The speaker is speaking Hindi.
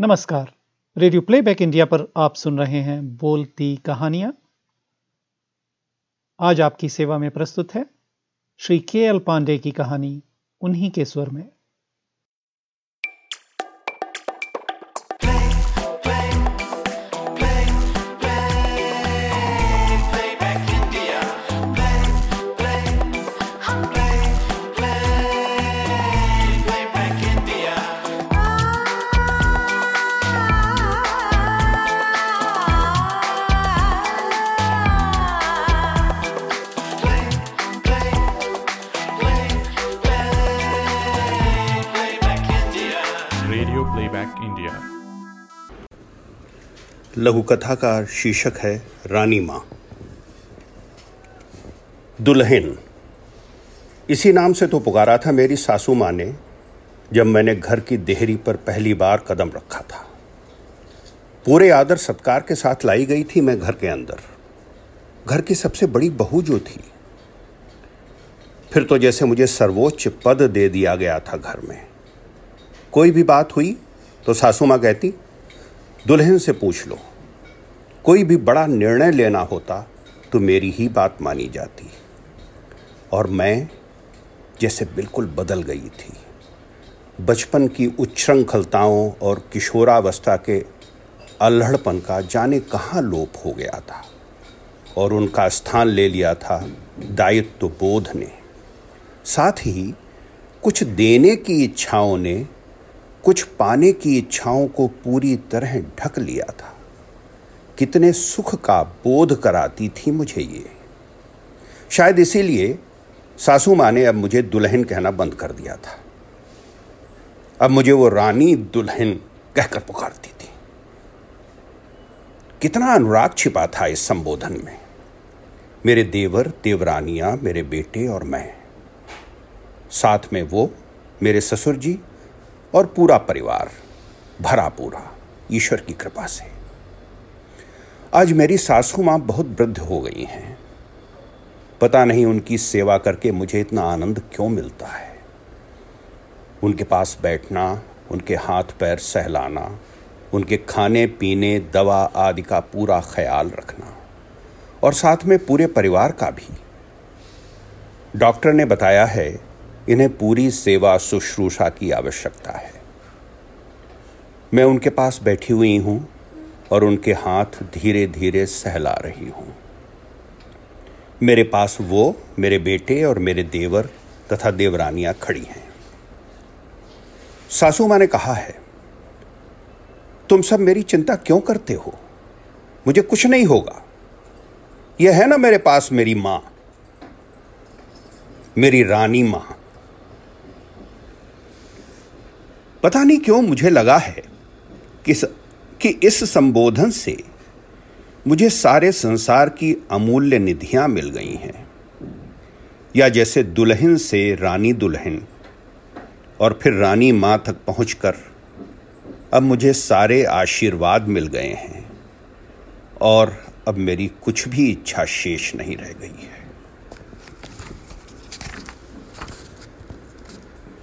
नमस्कार। रेडियो प्लेबैक इंडिया पर आप सुन रहे हैं बोलती कहानियाँ। आज आपकी सेवा में प्रस्तुत है श्री के एल पांडे की कहानी, उन्हीं के स्वर में। लघु कथा का शीर्षक है, रानी माँ। दुल्हन, इसी नाम से तो पुकारा था मेरी सासू माँ ने, जब मैंने घर की देहरी पर पहली बार कदम रखा था। पूरे आदर सत्कार के साथ लाई गई थी मैं घर के अंदर। घर की सबसे बड़ी बहू जो थी। फिर तो जैसे मुझे सर्वोच्च पद दे दिया गया था घर में। कोई भी बात हुई तो सासू माँ कहती दुल्हन से पूछ लो, कोई भी बड़ा निर्णय लेना होता तो मेरी ही बात मानी जाती। और मैं जैसे बिल्कुल बदल गई थी। बचपन की उच्छृंखलताओं और किशोरावस्था के अल्हड़पन का जाने कहाँ लोप हो गया था। और उनका स्थान ले लिया था दायित्व बोध ने। साथ ही कुछ देने की इच्छाओं ने कुछ पाने की इच्छाओं को पूरी तरह ढक लिया था। कितने सुख का बोध कराती थी मुझे ये। शायद इसीलिए सासू माँ ने अब मुझे दुल्हन कहना बंद कर दिया था। अब मुझे वो रानी दुल्हन कहकर पुकारती थी। कितना अनुराग छिपा था इस संबोधन में। मेरे देवर, देवरानियाँ, मेरे बेटे और मैं। साथ में वो मेरे ससुर जी और पूरा परिवार, भरा पूरा, ईश्वर की कृपा से। आज मेरी सासू माँ बहुत वृद्ध हो गई हैं। पता नहीं उनकी सेवा करके मुझे इतना आनंद क्यों मिलता है। उनके पास बैठना, उनके हाथ पैर सहलाना, उनके खाने, पीने, दवा आदि का पूरा ख्याल रखना, और साथ में पूरे परिवार का भी। डॉक्टर ने बताया है इन्हें पूरी सेवा शुश्रूषा की आवश्यकता है। मैं उनके पास बैठी हुई हूँ और उनके हाथ धीरे धीरे सहला रही हूँ। मेरे पास वो, मेरे बेटे और मेरे देवर तथा देवरानियाँ खड़ी हैं। सासू माँ ने कहा है, तुम सब मेरी चिंता क्यों करते हो? मुझे कुछ नहीं होगा। यह है ना मेरे पास मेरी माँ, मेरी रानी माँ। पता नहीं क्यों मुझे लगा है कि, स, कि इस संबोधन से मुझे सारे संसार की अमूल्य निधियाँ मिल गई हैं। या जैसे दुल्हन से रानी दुल्हन और फिर रानी माँ तक पहुंचकर अब मुझे सारे आशीर्वाद मिल गए हैं और अब मेरी कुछ भी इच्छा शेष नहीं रह गई है।